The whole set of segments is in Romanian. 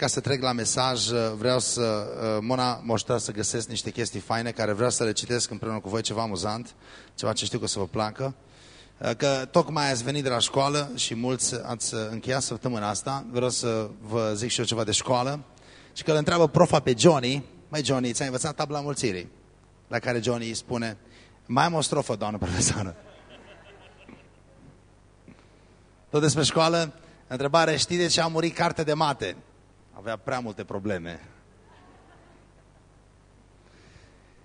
Ca să trec la mesaj, vreau să, uh, Mona moștea să găsesc niște chestii faine care vreau să le citesc împreună cu voi, ceva amuzant, ceva ce știu că o să vă placă. Uh, că tocmai ați venit de la școală și mulți ați încheiat săptămâna asta, vreau să vă zic și eu ceva de școală. Și că îl întreabă profa pe Johnny, mai Johnny, ți-ai învățat tabla mulțirii? La care Johnny îi spune, mai am o strofă, doamnă profesoară. Tot despre școală, întrebare, știi de ce a murit carte de mate? Avea prea multe probleme.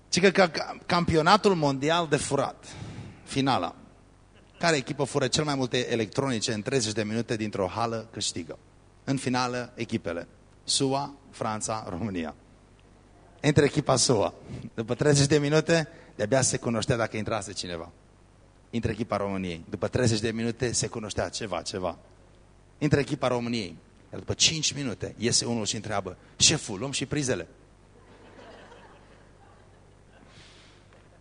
Ci că campionatul mondial de furat, finala, care echipă fură cel mai multe electronice în 30 de minute dintr-o hală, câștigă. În finală, echipele. SUA, Franța, România. Între echipa SUA. După 30 de minute, de-abia se cunoștea dacă intrase cineva. Între echipa României. După 30 de minute se cunoștea ceva, ceva. Între echipa României. Iar după 5 minute iese unul și întreabă, șeful, luăm și prizele.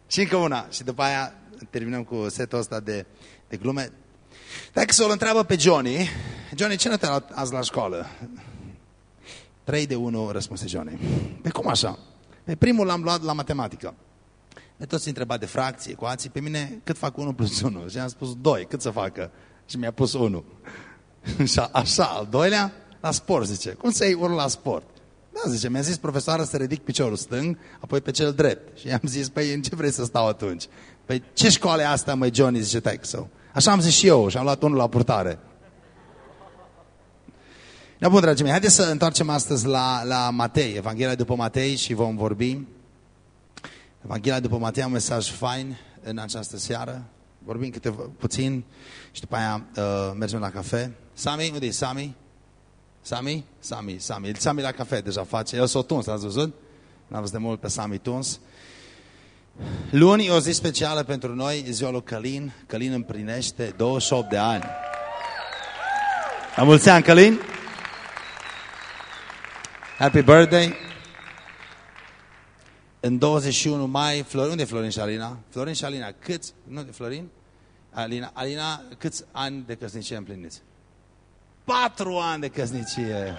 Și încă una. Și după aia terminăm cu setul ăsta de, de glume. Dacă să o întreabă pe Johnny, Johnny, ce notă azi la școală? 3 de 1 răspunse Johnny. Pe cum așa? Pe primul l-am luat la matematică. Pe toți întreba de fracții, ecuații. Pe mine cât fac 1 plus 1? Și am spus 2. Cât să facă? Și mi-a pus 1. Și așa, al doilea, la sport, zice. Cum să iei unul la sport? Da, zice, mi-a zis profesoara să ridic piciorul stâng, apoi pe cel drept. Și i-am zis, păi în ce vrei să stau atunci? Păi ce școală e asta, măi, Johnny, zice Texo. Așa am zis și eu și am luat unul la purtare. Da, bun, dragii mei, haideți să întoarcem astăzi la, la Matei, Evanghelia după Matei și vom vorbi. Evanghelia după Matei, un mesaj fain în această seară. Vorbim câte puțin și după aia uh, mergem la cafe. Sami, unde e Sami? Sami? Sami, Sami. Sami la cafe deja face. El s-a tuns, ați văzut? N-am văzut de mult pe Sami tuns. Luni e o zi specială pentru noi, e ziua lui Călin. Călin împlinește 28 de ani. La mulți ani, Călin! Happy birthday! În 21 mai, Florin, unde e Florin și Alina? Florin și Alina, câți, nu, Florin? Alina, Alina, câți ani de căsnicie împliniți? Patru ani de căsnicie.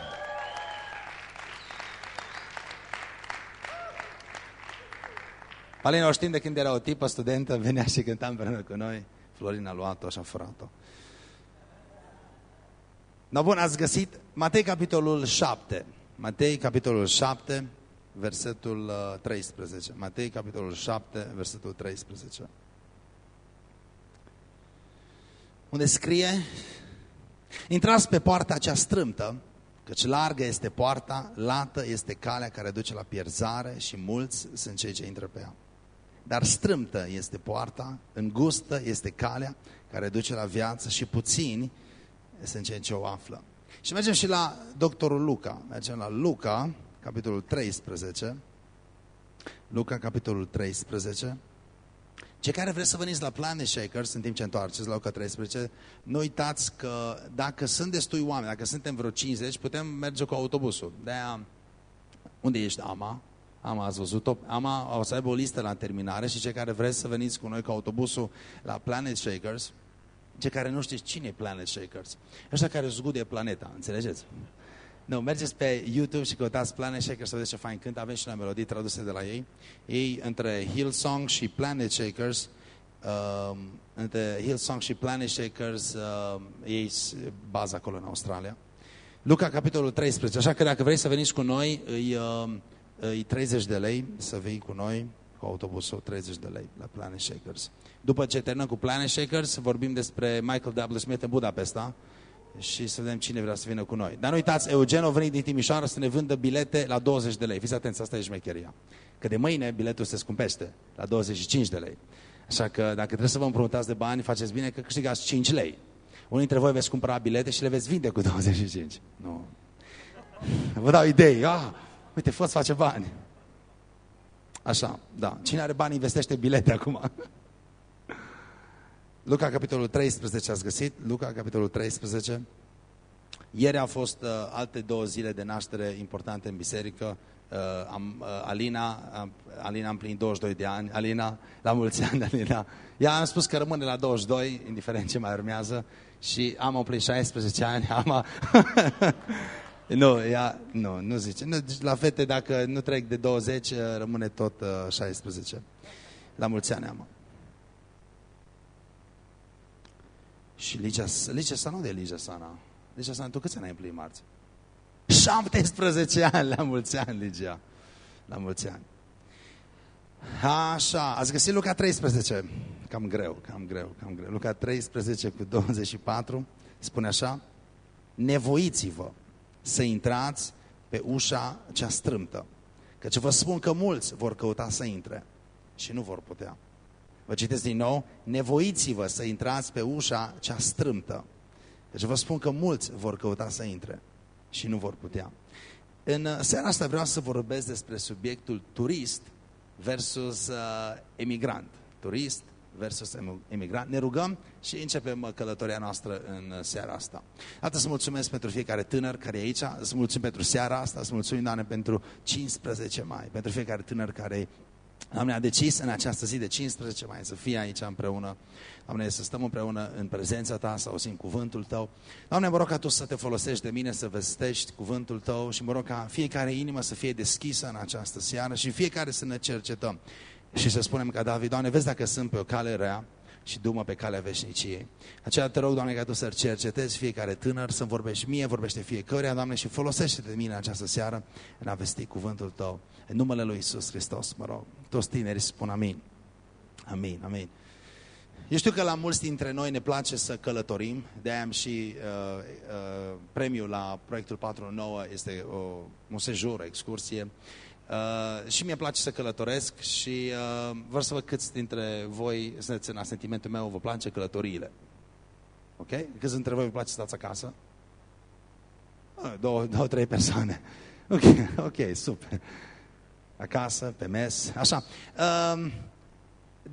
Alina o știm de când era o tipă studentă, venea și cânta împreună cu noi. Florin a luat-o și a furat-o. Da, bun, ați găsit Matei capitolul 7. Matei capitolul 7, versetul 13. Uh, Matei capitolul 7, versetul 13. Unde scrie Intrați pe poarta cea strâmtă, căci largă este poarta, lată este calea care duce la pierzare și mulți sunt cei ce intră pe ea. Dar strâmtă este poarta, îngustă este calea care duce la viață și puțini sunt cei ce o află. Și mergem și la doctorul Luca. Mergem la Luca, capitolul 13. Luca, capitolul 13. Cei care vreți să veniți la Planet Shakers în timp ce întoarceți la Luca 13, nu uitați că dacă sunt destui oameni, dacă suntem vreo 50, putem merge cu autobusul. de -aia, unde ești, Ama? Ama, ați văzut-o? Ama o să aibă o listă la terminare și cei care vreți să veniți cu noi cu autobusul la Planet Shakers, cei care nu știți cine e Planet Shakers, ăștia care zgude planeta, înțelegeți? Nu, mergeți pe YouTube și căutați Planet Shakers să vedeți ce fain cânt. Avem și la melodii traduse de la ei. Ei, între Hillsong și Planet Shakers, uh, între Hillsong și Planet Shakers, uh, ei bază acolo în Australia. Luca, capitolul 13. Așa că dacă vrei să veniți cu noi, îi, uh, îi 30 de lei să vii cu noi cu autobusul 30 de lei la Planet Shakers. După ce terminăm cu Planet Shakers, vorbim despre Michael W. Smith în Budapesta, și să vedem cine vrea să vină cu noi. Dar nu uitați, Eugen a venit din Timișoara să ne vândă bilete la 20 de lei. Fiți atenți, asta e șmecheria. Că de mâine biletul se scumpește la 25 de lei. Așa că dacă trebuie să vă împrumutați de bani, faceți bine că câștigați 5 lei. Unii dintre voi veți cumpăra bilete și le veți vinde cu 25. Nu. Vă dau idei. Ah, uite, fost face bani. Așa, da. Cine are bani investește bilete acum. Luca, capitolul 13, ați găsit? Luca, capitolul 13. Ieri au fost uh, alte două zile de naștere importante în biserică. Uh, am, uh, Alina, uh, Alina am plinit 22 de ani. Alina, la mulți ani, Alina. Ea am spus că rămâne la 22, indiferent ce mai urmează. Și am plinit 16 ani. Ama... Nu, ea, nu, nu zice. Nu, deci la fete, dacă nu trec de 20, rămâne tot uh, 16. La mulți ani, amă. Și Ligia, Ligia Sana, unde e Ligia Sana? Ligia Sana, tu câți ani ai împlinit marți? 17 ani, la mulți ani, Ligia. La mulți ani. Așa, ați găsit Luca 13. Cam greu, cam greu, cam greu. Luca 13 cu 24 spune așa, nevoiți-vă să intrați pe ușa cea strâmtă. Căci vă spun că mulți vor căuta să intre și nu vor putea. Vă citesc din nou, nevoiți-vă să intrați pe ușa cea strâmtă. Deci vă spun că mulți vor căuta să intre și nu vor putea. În seara asta vreau să vorbesc despre subiectul turist versus uh, emigrant. Turist versus emigrant. Ne rugăm și începem uh, călătoria noastră în uh, seara asta. Atât să mulțumesc pentru fiecare tânăr care e aici, să mulțumim pentru seara asta, să mulțumim, Doamne, pentru 15 mai, pentru fiecare tânăr care Doamne, a decis în această zi de 15 mai să fie aici împreună. Doamne, să stăm împreună în prezența Ta, să auzim cuvântul Tău. Doamne, mă rog ca Tu să te folosești de mine, să vestești cuvântul Tău și mă rog ca fiecare inimă să fie deschisă în această seară și fiecare să ne cercetăm. Și să spunem ca David, Doamne, vezi dacă sunt pe o cale rea, și dumă pe calea veșniciei. Aceea te rog, Doamne, ca Tu să cercetezi fiecare tânăr, să vorbești mie, vorbește fiecare, Doamne, și folosește de mine această seară în a vesti cuvântul Tău. În numele Lui Isus Hristos, mă rog, toți tinerii spun amin. Amin, amin. Eu știu că la mulți dintre noi ne place să călătorim, de-aia am și uh, uh, premiul la proiectul 49, este o, un sejur, o excursie. Uh, și mi-e place să călătoresc și uh, vreau să văd câți dintre voi sunteți în asentimentul meu, vă place călătoriile. Ok? Câți dintre voi vă place să stați acasă? Uh, două, două, trei persoane. Ok, ok, super. Acasă, pe mes, așa. Uh,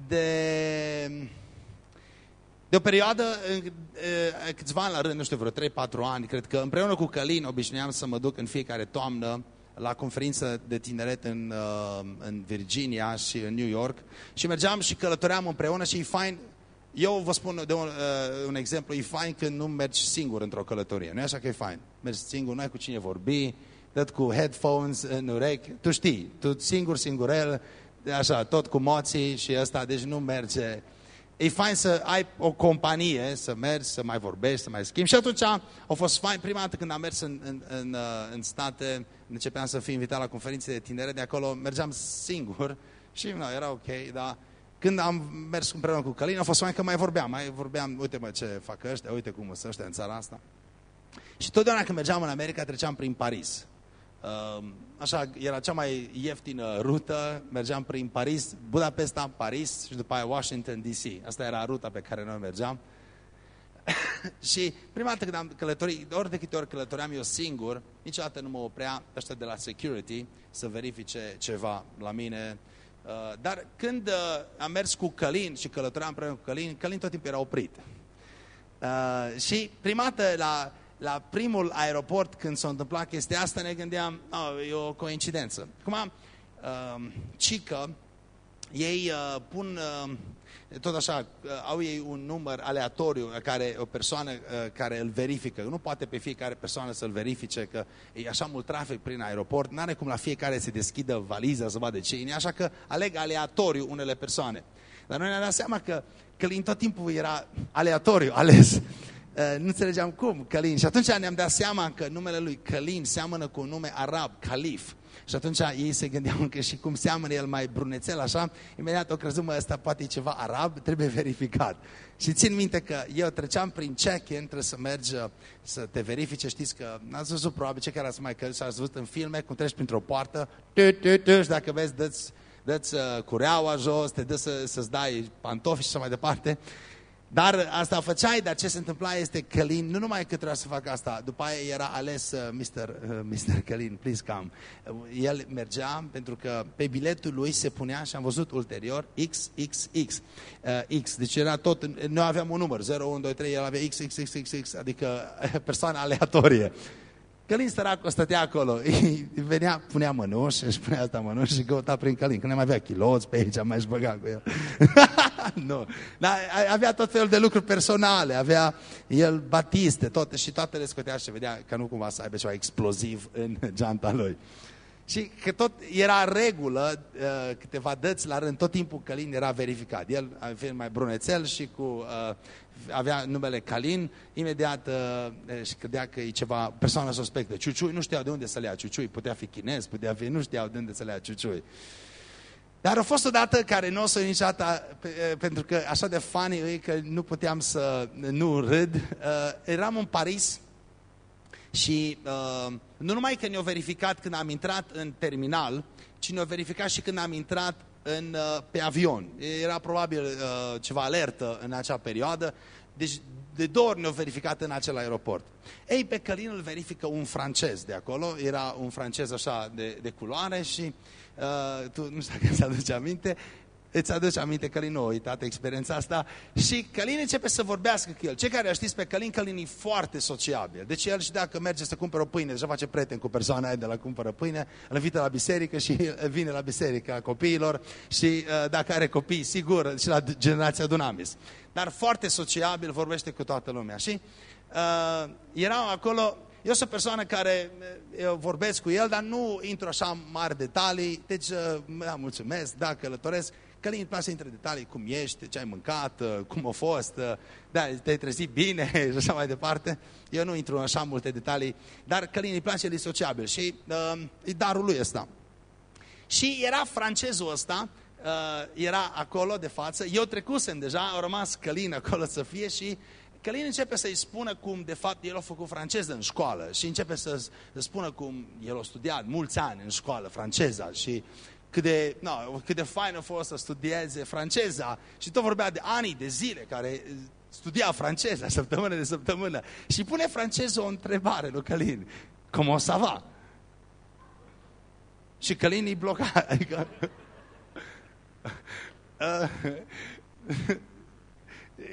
de... De o perioadă, câțiva ani la rând, nu știu, vreo 3-4 ani, cred că împreună cu Călin obișnuiam să mă duc în fiecare toamnă la conferință de tineret în, uh, în Virginia și în New York și mergeam și călătoream împreună și e fain, eu vă spun de un, uh, un exemplu, e fain când nu mergi singur într-o călătorie, nu e așa că e fain? Mergi singur, nu ai cu cine vorbi, dat cu headphones în urechi, tu știi, tu singur, singurel, așa, tot cu moții și ăsta, deci nu merge e fain să ai o companie, să mergi, să mai vorbești, să mai schimbi. Și atunci a fost fain, prima dată când am mers în, în, în, uh, în state, începeam să fiu invitat la conferințe de tinere, de acolo mergeam singur și no, era ok, dar când am mers împreună cu Călin, a fost fain că mai vorbeam, mai vorbeam, uite mă ce fac ăștia, uite cum sunt ăștia în țara asta. Și totdeauna când mergeam în America, treceam prin Paris. Ehm, așa, era cea mai ieftină rută, mergeam prin Paris, Budapesta, Paris și după aia Washington DC. Asta era ruta pe care noi mergeam. și prima dată când am călătorit, ori de câte ori călătoream eu singur, niciodată nu mă oprea ăștia de la security să verifice ceva la mine. Uh, dar când uh, am mers cu Călin și călătoream împreună cu Călin, Călin tot timpul era oprit. Uh, și prima dată la la primul aeroport când s-a întâmplat chestia asta ne gândeam, oh, e o coincidență. Acum, uh, Cică, ei uh, pun, uh, tot așa, uh, au ei un număr aleatoriu care o persoană uh, care îl verifică. Nu poate pe fiecare persoană să-l verifice că e așa mult trafic prin aeroport, n-are cum la fiecare să deschidă valiza să vadă ce e, așa că aleg aleatoriu unele persoane. Dar noi ne-am dat seama că Călin tot timpul era aleatoriu ales. Eh, nu înțelegeam cum, Călin. Și atunci ne-am dat seama că numele lui Călin seamănă cu un nume arab, Calif. Și atunci ei se gândeau că și cum seamănă el mai brunețel, așa, imediat o crezut, mă, ăsta poate e ceva arab, trebuie verificat. Și țin minte că eu treceam prin check-in, trebuie să mergi să te verifice, știți că n-ați văzut probabil ce care ați mai căzut, ați văzut în filme, cum treci printr-o poartă, tu, tu, tu, și dacă vezi, dă-ți, dă-ți uh, cureaua jos, te dă să, să-ți dai pantofi și așa mai departe. Dar asta făceai, dar ce se întâmpla este Călin, nu numai că trebuia să facă asta, după aia era ales uh, Mr. Uh, Mr. Călin, please come. Uh, el mergea pentru că pe biletul lui se punea și am văzut ulterior XXX. Uh, X, deci era tot, noi aveam un număr, 0, 1, 2, 3, el avea XXXX, adică persoană aleatorie. Călin săracul stătea acolo, îi venea, punea mănuși, își punea asta mănuși și căuta prin Călin. Când mai avea chiloți pe aici, mai își băga cu el. nu, dar avea tot felul de lucruri personale, avea el batiste, tot, și toate le scotea și vedea că nu cumva să aibă ceva exploziv în geanta lui. Și că tot era regulă, uh, câteva dăți la rând, tot timpul Călin era verificat. El avea mai brunețel și cu, uh, avea numele Calin, imediat uh, și credea că e ceva persoană suspectă. Ciuciui, nu știau de unde să le ia Ciuciui, putea fi chinez, putea fi, nu știau de unde să le ia Ciuciui. Dar a fost o dată care nu o să niciodată, pentru că așa de funny e că nu puteam să nu râd. Eram în Paris și uh, nu numai că ne-au verificat când am intrat în terminal, ci ne-au verificat și când am intrat în, uh, pe avion. Era probabil uh, ceva alertă în acea perioadă, deci de două ori ne-au verificat în acel aeroport. Ei, pe Călin îl verifică un francez de acolo, era un francez așa de, de culoare și uh, tu nu știu dacă ți aduce aminte, Îți aduce aminte, Călin nu a uitat experiența asta și Călin începe să vorbească cu el. Cei care știți pe Călin, Călin e foarte sociabil. Deci el și dacă merge să cumpere o pâine, deja face prieten cu persoana aia de la cumpără pâine, îl invită la biserică și vine la biserica copiilor și uh, dacă are copii, sigur, și la generația Dunamis. Dar foarte sociabil, vorbește cu toată lumea. Și uh, erau acolo eu sunt o persoană care eu vorbesc cu el, dar nu intru așa mari detalii, deci uh, da, mulțumesc, da, călătoresc. Călin, îmi place să intre detalii, cum ești, ce ai mâncat, uh, cum a fost, uh, da, te-ai trezit bine și așa mai departe. Eu nu intru în așa multe detalii, dar Călin îi place, el e sociabil și uh, e darul lui ăsta. Și era francezul ăsta, uh, era acolo de față, eu trecusem deja, au rămas Călin acolo să fie și Călin începe să-i spună cum, de fapt, el a făcut franceză în școală și începe să, să spună cum el a studiat mulți ani în școală franceza și cât de, no, cât de fain a fost să studieze franceza și tot vorbea de ani, de zile care studia franceza săptămână de săptămână și pune francezul o întrebare lui Călin. Cum o să va? Și Călin e blocat. Adică, uh,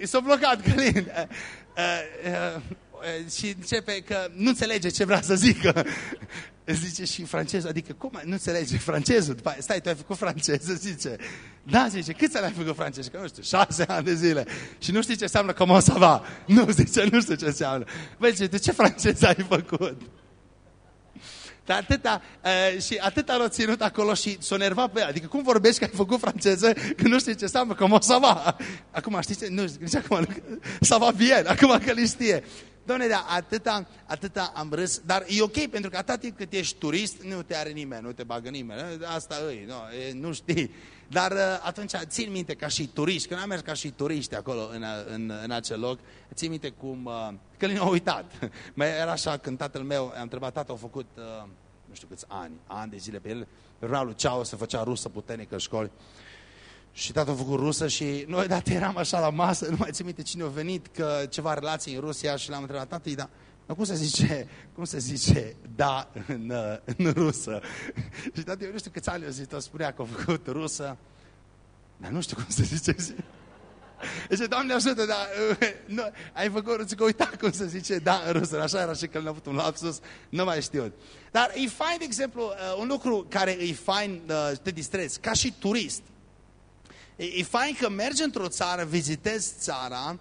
S-a blocat Călin. Uh, uh, uh, și începe că nu înțelege ce vrea să zică. Zice și francezul, adică cum nu înțelege francezul? După aia, stai, tu ai făcut franceză? Zice, da, zice, cât să le-ai făcut franceză? Că nu știu, șase ani de zile. Și nu știi ce înseamnă cum să va. Nu, zice, nu știu ce înseamnă. Băi, zice, de ce franceză ai făcut? Dar atâta, uh, și atâta l-a ținut acolo și s-a nervat pe el. Adică cum vorbești că ai făcut franceză când nu știi ce înseamnă, cum o să va. Acum știți, nu, zice acum, să va bien, acum că li știe. Doamne, dar atâta, atâta am râs, dar e ok, pentru că atâta timp cât ești turist, nu te are nimeni, nu te bagă nimeni, asta îi, nu, e, nu știi. Dar uh, atunci țin minte ca și turiști, când am mers ca și turiști acolo în, în, în acel loc, țin minte cum, uh, că l-au uitat. Era așa când tatăl meu, am întrebat, tată, au făcut, uh, nu știu câți ani, ani de zile pe el, pe lui Ceau se făcea rusă puternică în școli. Și tatăl a făcut rusă și noi dată eram așa la masă, nu mai țin minte cine a venit, că ceva relații în Rusia și l-am întrebat, tată, da, dar cum se zice, cum se zice da în, în rusă? și tată, eu nu știu câți ani o zis, o spunea că a făcut rusă, dar nu știu cum se zice. Zice, Doamne ajută, dar nu, ai făcut rusă, că uita cum se zice da în rusă. Așa era și că l-a avut un lapsus, nu mai știu. Dar e fain, de exemplu, uh, un lucru care e fain, uh, te distrezi, ca și turist. E, fain că mergi într-o țară, vizitezi țara,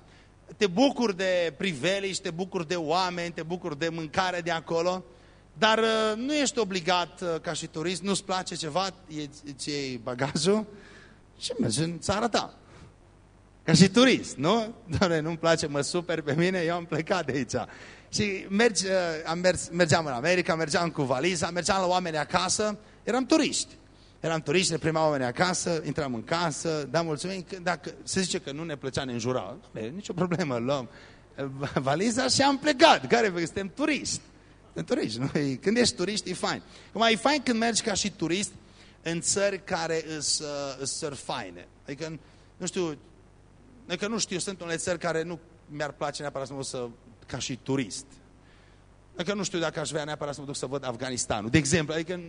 te bucuri de priveliști, te bucuri de oameni, te bucuri de mâncare de acolo, dar uh, nu ești obligat uh, ca și turist, nu-ți place ceva, îți iei bagajul și mergi în țara ta. Ca și turist, nu? Doamne, nu-mi place, mă super pe mine, eu am plecat de aici. Și mergi, uh, am mers, mergeam în America, mergeam cu valiza, mergeam la oameni acasă, eram turiști. Eram turiști, ne prima oameni acasă, intram în casă, da, mulțumim, dacă se zice că nu ne plăcea, ne înjura, e, nicio problemă, luăm valiza și am plecat, care suntem turiști. Suntem turiști, nu? Când ești turist, e fain. Cum e fain când mergi ca și turist în țări care sunt uh, faine. Adică, nu știu, adică nu știu, sunt unele țări care nu mi-ar place neapărat să mă duc să, ca și turist. Adică nu știu dacă aș vrea neapărat să mă duc să văd Afganistanul. De exemplu, adică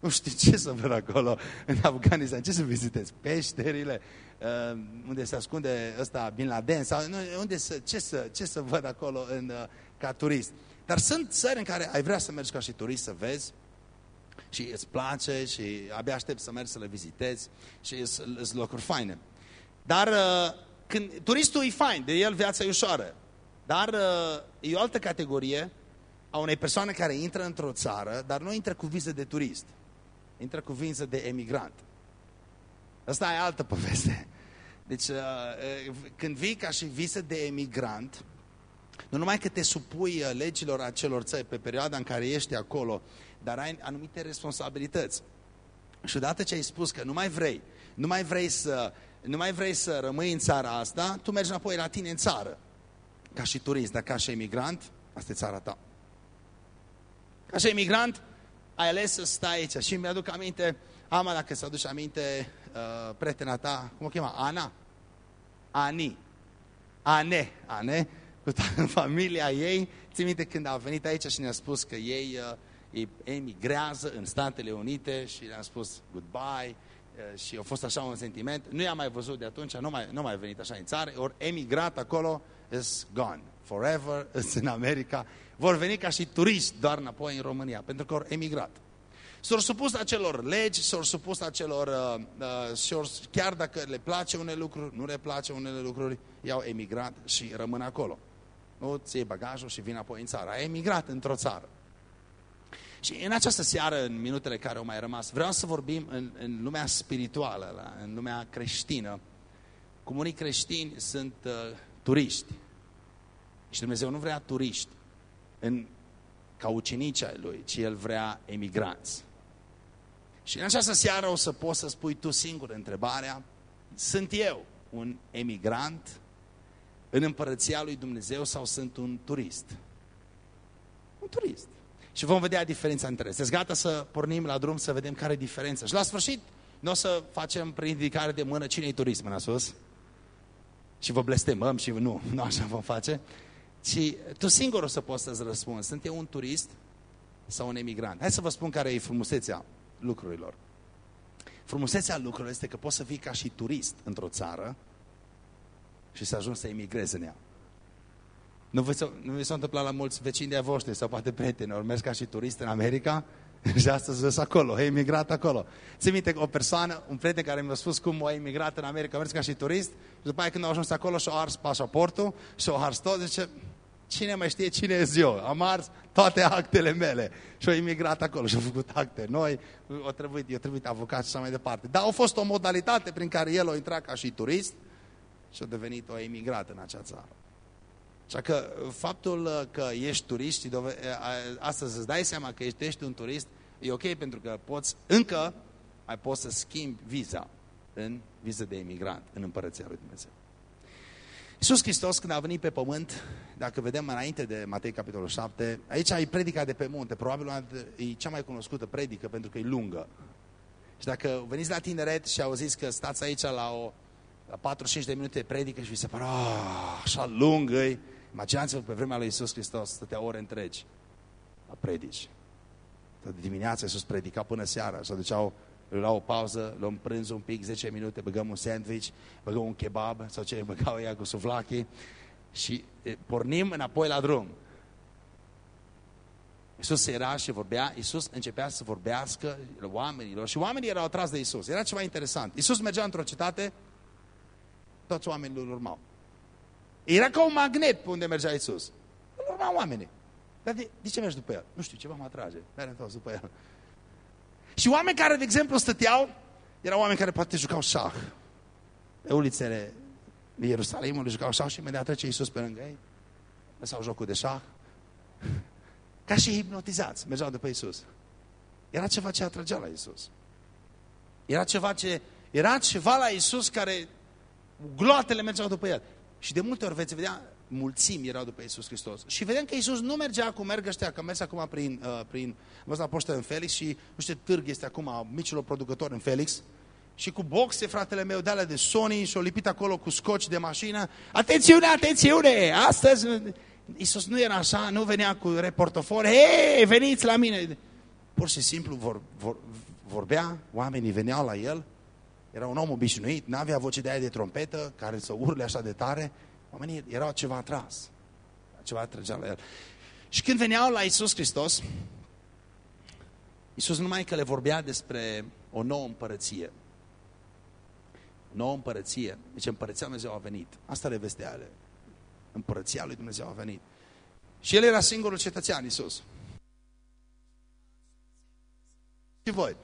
nu știu ce să văd acolo în Afganistan, ce să vizitez? Peșterile, uh, unde se ascunde ăsta Bin Laden, sau nu, unde să, ce, să, ce să văd acolo în, uh, ca turist? Dar sunt țări în care ai vrea să mergi ca și turist să vezi și îți place și abia aștept să mergi să le vizitezi și sunt locuri faine. Dar uh, când, turistul e fain, de el viața e ușoară. Dar uh, e o altă categorie a unei persoane care intră într-o țară, dar nu intră cu viză de turist. Intră cu viză de emigrant. Asta e altă poveste. Deci, uh, când vii ca și viză de emigrant, nu numai că te supui legilor acelor țări pe perioada în care ești acolo, dar ai anumite responsabilități. Și odată ce ai spus că nu mai vrei, nu mai vrei să, nu mai vrei să rămâi în țara asta, tu mergi înapoi la tine în țară. Ca și turist, dar ca și emigrant, asta e țara ta. Ca și emigrant, ai ales să stai aici. Și mi-aduc aminte, Ama, dacă să aduci aminte, uh, prietena ta, cum o chema? Ana? Ani. Ane. Ane. Cu toată familia ei. Țin minte când a venit aici și ne-a spus că ei uh, ei emigrează în Statele Unite și le-am spus goodbye și a fost așa un sentiment. Nu i-am mai văzut de atunci, nu mai, nu mai venit așa în țară, ori emigrat acolo, is gone. Forever, is în America. Vor veni ca și turiști doar înapoi în România, pentru că au emigrat. S-au supus acelor legi, s-au supus acelor, uh, uh, chiar dacă le place unele lucruri, nu le place unele lucruri, i-au emigrat și rămân acolo. Nu ți bagajul și vin apoi în țară. Ai emigrat într-o țară. Și în această seară, în minutele care au mai rămas, vreau să vorbim în, în lumea spirituală, în lumea creștină. Cum unii creștini sunt uh, turiști. Și Dumnezeu nu vrea turiști în, ca ucenici ai Lui, ci El vrea emigranți. Și în această seară o să poți să spui tu singur întrebarea, sunt eu un emigrant în împărăția lui Dumnezeu sau sunt un turist? Un turist. Și vom vedea diferența între ele. Sunteți gata să pornim la drum să vedem care e diferența. Și la sfârșit, nu o să facem prin ridicare de mână cine e turism în sus. Și vă blestemăm și nu, nu așa vom face. Ci tu singur o să poți să-ți răspunzi. Sunt eu un turist sau un emigrant? Hai să vă spun care e frumusețea lucrurilor. Frumusețea lucrurilor este că poți să fii ca și turist într-o țară și să ajungi să emigrezi în ea. Nu vi s-a întâmplat la mulți vecini de-a voștri sau poate prieteni, ori mers ca și turist în America și astăzi sunt acolo, a emigrat acolo. Ți minte o persoană, un prieten care mi-a spus cum a emigrat în America, a mers ca și turist și după aia când a ajuns acolo și-a ars pașaportul și-a ars tot, zice, cine mai știe cine e eu? Am ars toate actele mele. Și a emigrat acolo și a făcut acte noi, a trebuit, a trebuit avocat și așa mai departe. Dar a fost o modalitate prin care el a intrat ca și turist și a devenit o emigrat în acea țară. Așa că faptul uh, că ești turist și astăzi îți dai seama că ești, ești un turist, e ok pentru că poți, încă mai poți să schimbi viza în viză de emigrant, în împărăția lui Dumnezeu. Iisus Hristos când a venit pe pământ, dacă vedem înainte de Matei capitolul 7, aici e predica de pe munte, probabil e cea mai cunoscută predică pentru că e lungă. Și dacă veniți la tineret și auziți că stați aici la, o, la 45 de minute de predică și vi se pare, ah, așa lungă -i, Imaginați-vă pe vremea lui Iisus Hristos, stătea ore întregi la predici. De dimineața Iisus predica până seara, să duceau la o pauză, luăm prânz un pic, 10 minute, băgăm un sandwich, băgăm un kebab sau ce băgau ea cu suvlachii și pornim înapoi la drum. Iisus era și vorbea, Iisus începea să vorbească oamenilor și oamenii erau atrași de Iisus. Era ceva interesant. Iisus mergea într-o cetate, toți oamenii îl urmau. Era ca un magnet pe unde mergea Iisus. Îl urma oamenii. Dar de, de ce mergi după el? Nu știu, ceva mă atrage. Merg întors după el. Și oameni care, de exemplu, stăteau, erau oameni care poate jucau șah. Pe ulițele Ierusalimului jucau șah și imediat trece Iisus pe lângă ei. Lăsau jocul de șah. Ca și hipnotizați, mergeau după Iisus. Era ceva ce atragea la Iisus. Era ceva ce era ceva la Iisus care gloatele mergeau după el. Și de multe ori veți vedea, mulțimi erau după Iisus Hristos. Și vedem că Iisus nu mergea cum merg ăștia, că merge acum prin, uh, prin văzut la poștă în Felix și nu știu târg este acum micilor producători în Felix. Și cu boxe, fratele meu, de de Sony și-o lipit acolo cu scoci de mașină. Atențiune, atențiune! Astăzi Iisus nu era așa, nu venea cu reportofor. Hei, veniți la mine! Pur și simplu vor, vor, vorbea, oamenii veneau la el era un om obișnuit, nu avea voce de aia de trompetă, care să urle așa de tare. Oamenii erau ceva atras. Ceva atrăgea la el. Și când veneau la Isus Hristos, Isus numai că le vorbea despre o nouă împărăție. Nouă împărăție. Deci împărăția lui Dumnezeu a venit. Asta le vestea ale. Împărăția lui Dumnezeu a venit. Și el era singurul cetățean, Isus. Și voi.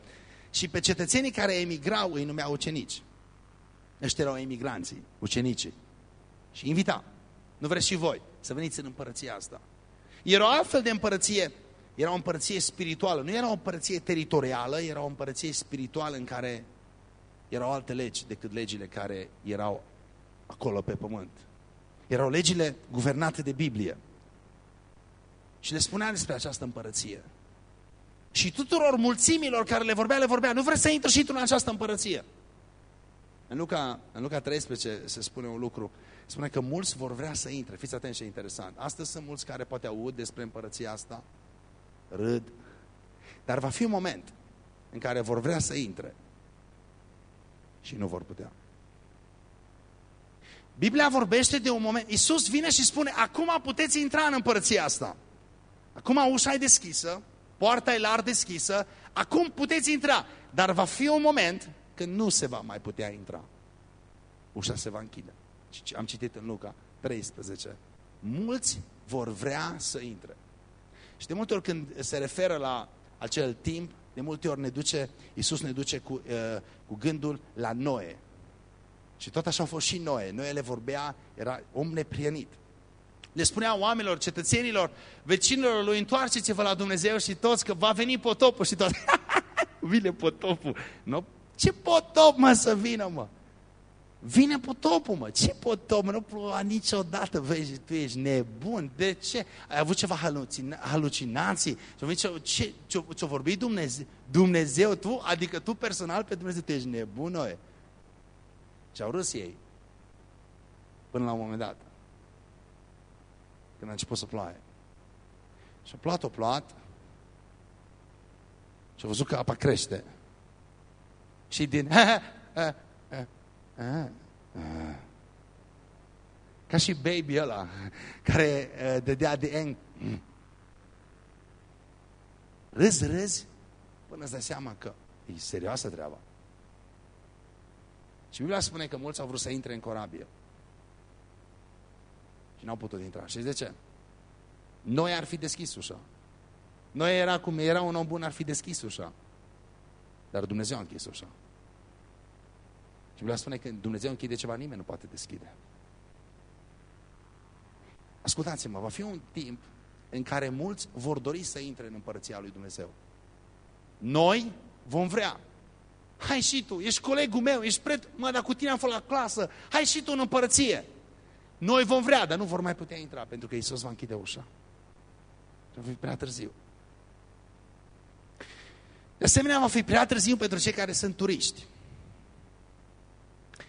Și pe cetățenii care emigrau îi numeau ucenici. Ăștia erau emigranții, ucenicii. Și invita. Nu vreți și voi să veniți în împărăția asta. Era o altfel de împărăție. Era o împărăție spirituală. Nu era o împărăție teritorială, era o împărăție spirituală în care erau alte legi decât legile care erau acolo pe pământ. Erau legile guvernate de Biblie. Și le spunea despre această împărăție. Și tuturor mulțimilor care le vorbea, le vorbea, nu vreți să intri și tu în această împărăție. În Luca, în Luca 13 se spune un lucru, spune că mulți vor vrea să intre. Fiți atenți ce interesant. Astăzi sunt mulți care poate aud despre împărăția asta, râd, dar va fi un moment în care vor vrea să intre și nu vor putea. Biblia vorbește de un moment, Iisus vine și spune, acum puteți intra în împărăția asta. Acum ușa e deschisă, poarta e larg deschisă, acum puteți intra. Dar va fi un moment când nu se va mai putea intra. Ușa se va închide. Am citit în Luca 13. Mulți vor vrea să intre. Și de multe ori când se referă la acel timp, de multe ori ne duce, Iisus ne duce cu, uh, cu gândul la Noe. Și tot așa a fost și Noe. Noe le vorbea, era om neprienit. Le spunea oamenilor, cetățenilor, vecinilor lui, întoarceți-vă la Dumnezeu și toți că va veni potopul și toți. Vine potopul. Nu? Ce potop, mă, să vină, mă? Vine potopul, mă. Ce potop? Nu ploua niciodată. Vezi, tu ești nebun. De ce? Ai avut ceva halucina halucinații? Ce, ce, ce, ce vorbit Dumnezeu? Dumnezeu, tu? Adică tu personal pe Dumnezeu, tu ești nebun, noi. Și au râs ei. Până la un moment dat. Când a început să ploaie. Și a plat, o plat. Și a văzut că apa crește. Și din... Ca și baby ăla care uh, dădea de eng. Râzi, râzi, până îți dai seama că e serioasă treaba. Și Biblia spune că mulți au vrut să intre în corabie. Și n-au putut intra. Și de ce? Noi ar fi deschis ușa. Noi era cum era un om bun, ar fi deschis ușa. Dar Dumnezeu a închis ușa. Și Biblia spune că Dumnezeu închide ceva, nimeni nu poate deschide. Ascultați-mă, va fi un timp în care mulți vor dori să intre în împărăția lui Dumnezeu. Noi vom vrea. Hai și tu, ești colegul meu, ești pret, mă, dar cu tine am fost la clasă, hai și tu în împărăție. Noi vom vrea, dar nu vor mai putea intra, pentru că Iisus va închide ușa. Va fi prea târziu. De asemenea, va fi prea târziu pentru cei care sunt turiști.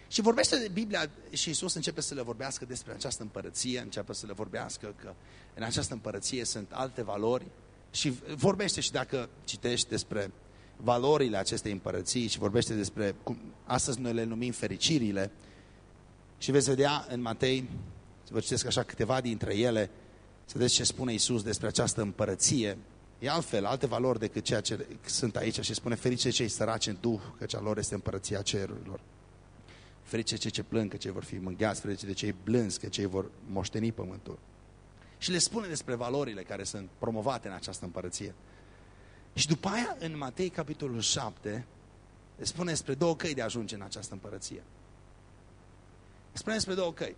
Și vorbește de Biblia și Iisus începe să le vorbească despre această împărăție, începe să le vorbească că în această împărăție sunt alte valori și vorbește și dacă citești despre valorile acestei împărății și vorbește despre, cum astăzi noi le numim fericirile și veți vedea în Matei, să vă citesc așa câteva dintre ele, să vedeți ce spune Iisus despre această împărăție. E altfel, alte valori decât ceea ce sunt aici și spune ferice cei săraci în Duh, că cea lor este împărăția cerurilor. Ferice cei ce plâng, că cei vor fi mângați, ferice de cei blânzi, că cei vor moșteni pământul. Și le spune despre valorile care sunt promovate în această împărăție. Și după aia, în Matei, capitolul 7, le spune despre două căi de a ajunge în această împărăție. Le spune despre două căi.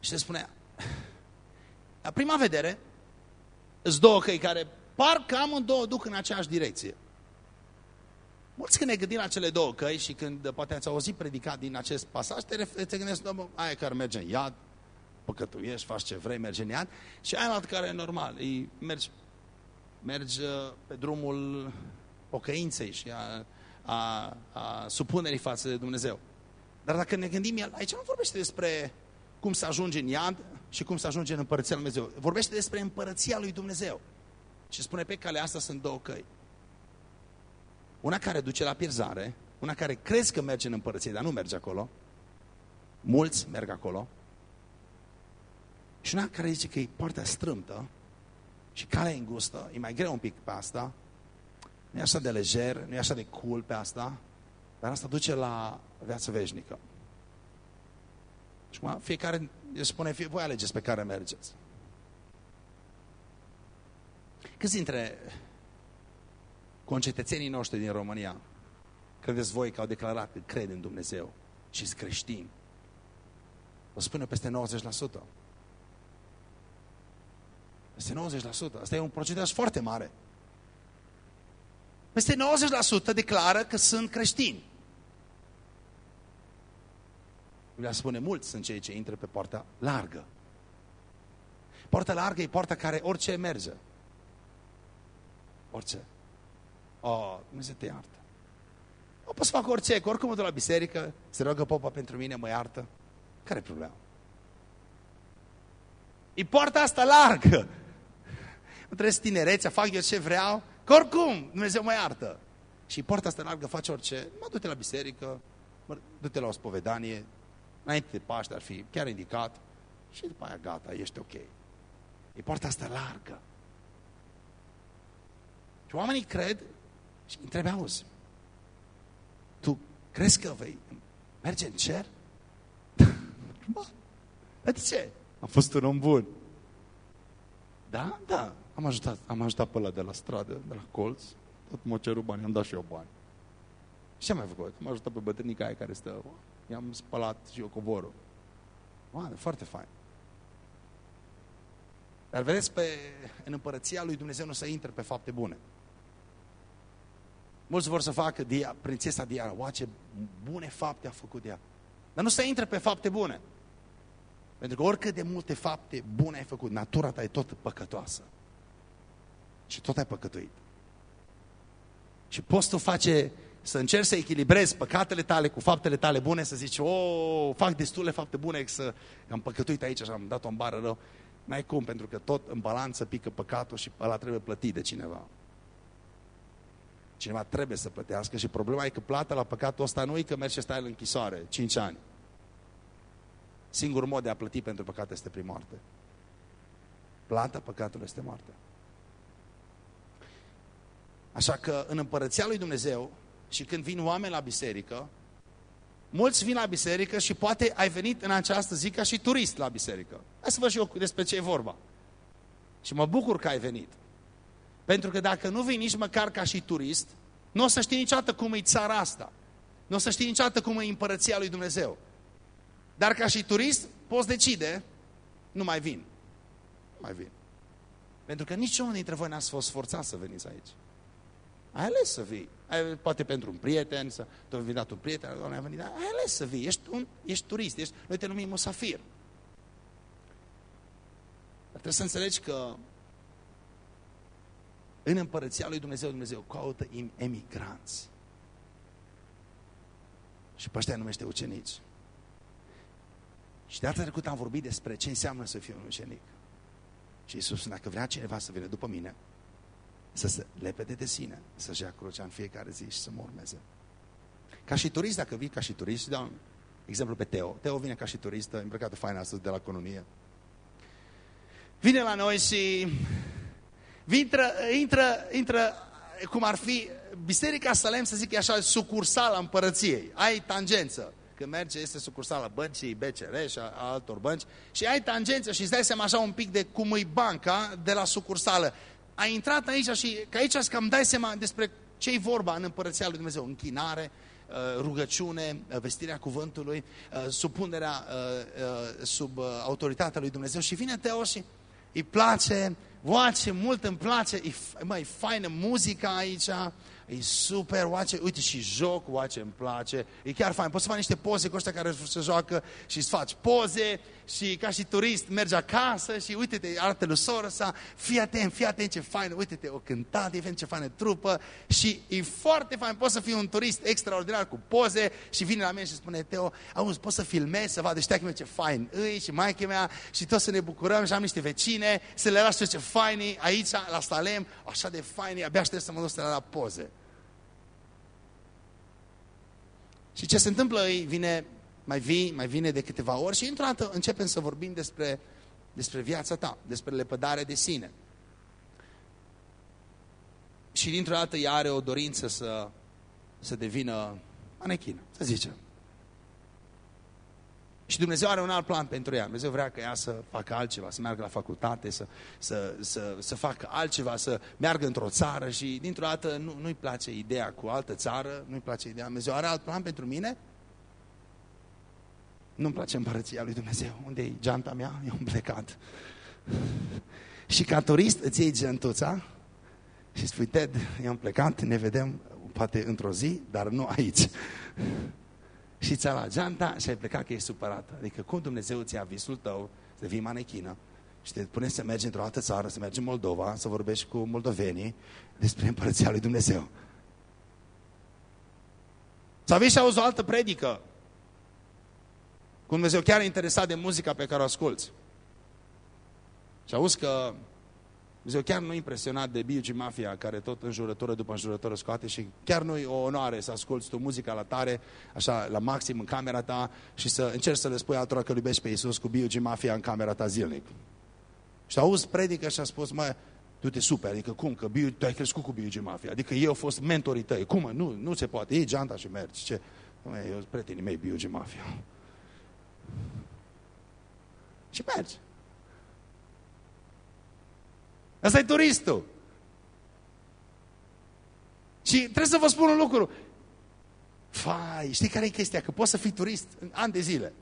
Și le spune, la prima vedere, sunt două căi care parcă amândouă duc în aceeași direcție. Mulți când ne gândim la cele două căi și când poate ați auzit predicat din acest pasaj, te, te gândești, domnul, aia care merge în iad, păcătuiești, faci ce vrei, merge în iad, și aia alt care e normal, îi mergi, mergi uh, pe drumul pocăinței și a, a, a supunerii față de Dumnezeu. Dar dacă ne gândim, el aici nu vorbește despre cum să ajunge în iad și cum să ajunge în împărăția lui Dumnezeu. Vorbește despre împărăția lui Dumnezeu. Și spune pe calea asta sunt două căi. Una care duce la pierzare, una care crezi că merge în împărăție, dar nu merge acolo. Mulți merg acolo. Și una care zice că e poarta strâmtă și calea îngustă, e mai greu un pic pe asta, nu e așa de lejer, nu e așa de cool pe asta, dar asta duce la viață veșnică. Și acum fiecare își spune, fie, voi alegeți pe care mergeți. Câți dintre concetățenii noștri din România credeți voi că au declarat că cred în Dumnezeu și sunt creștini? Vă spune peste 90%. Peste 90%. Asta e un procentaj foarte mare. Peste 90% declară că sunt creștini. Biblia spune, mulți sunt cei ce intră pe poarta largă. Poarta largă e poarta care orice merge. Orice. Oh, Dumnezeu te iartă. O pot să fac orice, că oricum mă duc la biserică, se roagă popa pentru mine, mă iartă. Care e problema? E poarta asta largă. Nu trebuie să tinerețea, fac eu ce vreau, că oricum Dumnezeu mă iartă. Și poarta asta largă face orice. Mă du-te la biserică, du-te la o spovedanie, înainte de Paște ar fi chiar indicat și după aia gata, ești ok. E poarta asta largă. Și oamenii cred și îmi trebuie, auzi, tu crezi că vei merge în cer? de ce? Am fost un om bun. Da? Da. Am ajutat, am ajutat pe ăla de la stradă, de la colț. Tot m-a cerut bani, am dat și eu bani. Și ce am mai făcut? Am ajutat pe bătrânica aia care stă i-am spălat și eu covorul. Wow, foarte fain. Dar vedeți, pe, în împărăția lui Dumnezeu nu se intră pe fapte bune. Mulți vor să facă dia, prințesa Diana. Oa, ce bune fapte a făcut ea. Dar nu se intră pe fapte bune. Pentru că oricât de multe fapte bune ai făcut, natura ta e tot păcătoasă. Și tot ai păcătuit. Și poți tu face să încerci să echilibrezi păcatele tale cu faptele tale bune, să zici, o, oh, fac destule fapte bune, că am păcătuit aici și am dat-o în bară rău. N-ai cum, pentru că tot în balanță pică păcatul și ăla trebuie plătit de cineva. Cineva trebuie să plătească și problema e că plata la păcatul ăsta nu e că mergi și stai în închisoare 5 ani. Singurul mod de a plăti pentru păcat este prin moarte. Plata păcatului este moarte. Așa că în împărăția lui Dumnezeu și când vin oameni la biserică, mulți vin la biserică și poate ai venit în această zi ca și turist la biserică. Hai să văd și eu despre ce e vorba. Și mă bucur că ai venit. Pentru că dacă nu vii nici măcar ca și turist, nu o să știi niciodată cum e țara asta. Nu o să știi niciodată cum e împărăția lui Dumnezeu. Dar ca și turist poți decide, nu mai vin. Nu mai vin. Pentru că niciunul dintre voi n-ați fost forțat să veniți aici. Ai ales să vii. Ai, poate pentru un prieten, să te-a invitat un prieten, doamne, ai venit, dar ai ales să vii. Ești, un, ești turist, ești, noi te numim musafir. Dar trebuie să înțelegi că în împărăția lui Dumnezeu, Dumnezeu caută emigranți. Și pe ăștia numește ucenici. Și de data trecută am vorbit despre ce înseamnă să fii un ucenic. Și Iisus, dacă vrea cineva să vină după mine, să se lepede de sine, să-și ia crucea în fiecare zi și să mă urmeze. Ca și turist, dacă vii ca și turist, dau un exemplu pe Teo. Teo vine ca și turist, îmbrăcată faină astăzi de la Conunie. Vine la noi și intră, intră, intră cum ar fi Biserica Salem, să zic, e așa sucursala împărăției. Ai tangență. Când merge, este sucursala băncii BCR și a altor bănci și ai tangență și îți dai seama așa un pic de cum e banca de la sucursală ai intrat aici și că aici cam dai seama despre ce-i vorba în împărăția lui Dumnezeu. Închinare, uh, rugăciune, uh, vestirea cuvântului, uh, supunerea sub autoritatea lui Dumnezeu. Și vine Teoș și îi place, voace, mult îmi place, e, mă, e faină muzica aici, e super, oace, uite și joc, oace, îmi place, e chiar fain, poți să faci niște poze cu ăștia care se joacă și îți faci poze și ca și turist mergi acasă și uite-te, arată lui sora sa, fii atent, fii atent ce fain, uite-te, o cântat, e ce faină trupă. Și e foarte fain, poți să fii un turist extraordinar cu poze și vine la mine și spune, Teo, auzi, poți să filmezi, să vadă și ce fain îi și maică mea și toți să ne bucurăm și am niște vecine, să le las ce faini aici, la Stalem, așa de faini, abia aștept să mă duc să le la poze. Și ce se întâmplă îi vine, mai vii, mai vine de câteva ori și într-o dată începem să vorbim despre despre viața ta, despre lepădare de sine. Și dintr-o dată ea are o dorință să, să devină manechină, să zicem. Și Dumnezeu are un alt plan pentru ea. Dumnezeu vrea ca ea să facă altceva, să meargă la facultate, să, să, să, să facă altceva, să meargă într-o țară și dintr-o dată nu, nu-i place ideea cu altă țară, nu-i place ideea. Dumnezeu are alt plan pentru mine? Nu-mi place împărăția lui Dumnezeu. Unde e geanta mea? Eu am plecat. și ca turist îți iei gentuța și spui, Ted, eu am plecat, ne vedem poate într-o zi, dar nu aici și ți-a luat geanta și ai plecat că e supărată. Adică cum Dumnezeu ți-a visul tău să devii manechină și te pune să mergi într-o altă țară, să mergi în Moldova, să vorbești cu moldovenii despre împărăția lui Dumnezeu. Sau vii și auzi o altă predică. Cum Dumnezeu chiar e interesat de muzica pe care o asculți. Și auzi că Dumnezeu chiar nu impresionat de B.U.G. Mafia, care tot în jurătură după înjurătură scoate și chiar nu-i o onoare să asculți tu muzica la tare, așa, la maxim în camera ta și să încerci să le spui altora că iubești pe Iisus cu B.U.G. Mafia în camera ta zilnic. Și auzi predică și a spus, mă, tu te super, adică cum, că tu ai crescut cu B.U.G. Mafia, adică eu au fost mentorii tăi, cum, nu, nu se poate, iei geanta și mergi, ce? Mă, eu sunt prietenii mei B.U.G. Mafia. Și mergi. Asta e turistul. Și trebuie să vă spun un lucru. Fai, știi care e chestia? Că poți să fii turist în ani de zile.